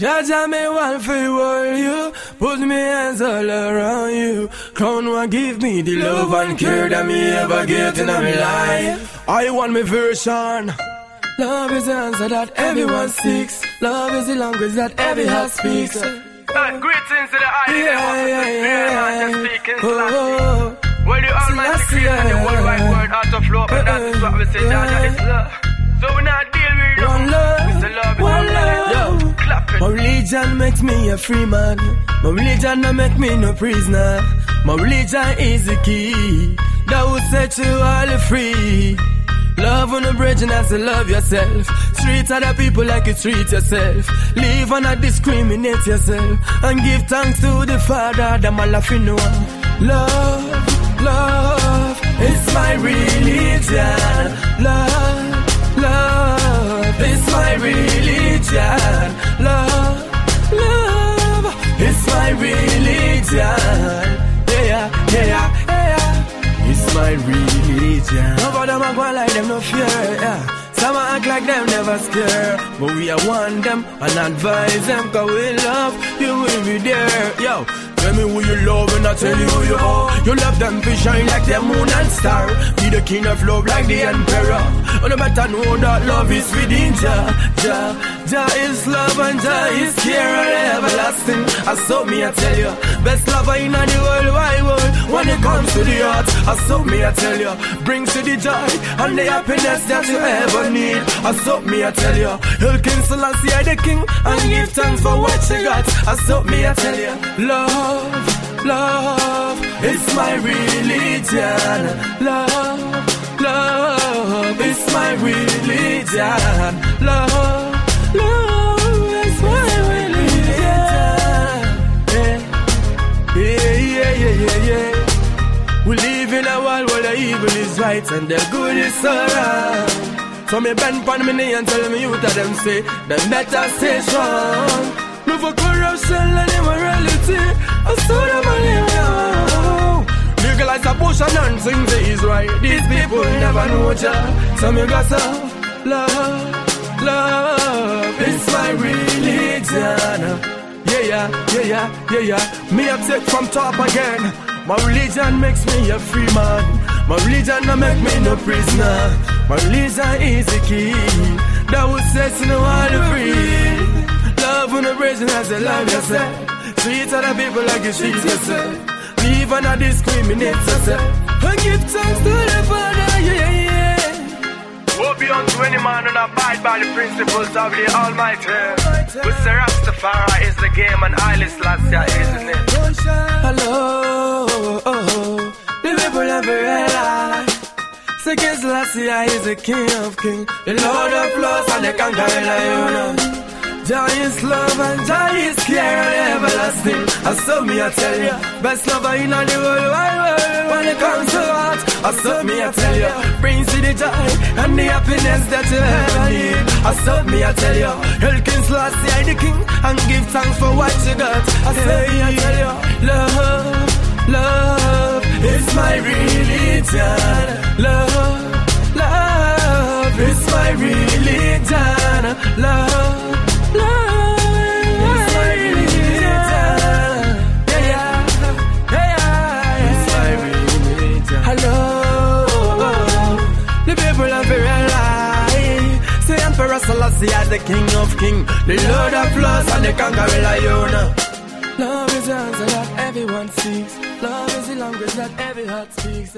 Jaja me want for all you, put me hands all around you. Crown one give me the love and care that me ever get in my life. I want me version. Love is the answer that everyone seeks. Love is the language that every heart speaks. Greetings to the island. Yeah, yeah, yeah. Just speaking Oh, oh, oh, Well, the Almighty created the yeah. world world out of love, and that's uh-uh. what we say, Jaja is love. So we not religion makes me a free man. My religion don't make me no prisoner. My religion is the key that will set you all free. Love on the bridge and to love yourself. Treat other people like you treat yourself. Live and not discriminate yourself. And give thanks to the Father, the Malafino. Love, love, it's my religion. Love, act like them never scared. But we are want them and advise them. Cause we love, you will be there. Yo, tell me who you love and I tell you who you are. You love them to shine like the moon and star. Be the king of love like the emperor. Oh, and you better know that love is within Jah. Jah, Jah is love and Jah is care and everlasting. I saw me, I tell you. Best lover in the world wide world. When it comes to the heart, I saw me, I tell you. Brings you the joy and the happiness that you ever need. I saw me, I tell you. He'll King Selassie, I the king, and give thanks for what you got. I saw me, I tell you. Love, love, it's my religion. Love, love, it's my religion. Love, evil is right and the good is around. So me bend pon me knee and tell me youth of them say, them better stay strong. No for corruption and immorality, I saw them on you. Legalize abortion and things is right. These people never know Jah. So me got some love, love. It's my religion. Yeah, yeah, yeah, yeah, yeah, yeah. Me take from top again. My religion makes me a free man. My religion no make me no prisoner. My religion is the key that will set you all free. Love on the and as you love yourself. Treat other people like you treat yourself. Leave and not discriminate yourself. And give thanks to the Father, yeah, yeah. Woe be unto any man who not abide by the principles of the Almighty. Say Rastafari is the game and Haile Selassie is the name. Hello, the people never realize. Selassie is the king of kings, the lord of lords and the conqueror lion. Jah is love and Jah is care and everlasting. I saw me, I tell ya, best lover in all the world wide world. When it comes to heart, I saw me, I tell ya, brings you the joy and the happiness that you ever need. I saw me, I tell ya, Elkins last year the king and give thanks for what you got. I say, religion. Love, love is my religion. Love, love is my religion. Yeah, yeah, yeah, it's my religion. Hello, the people of realize. Say Emperor Selassie is the King of Kings, the Lord of Lords and the Conqueror Lion. Love is the answer that everyone seeks. Love is the language that every heart speaks.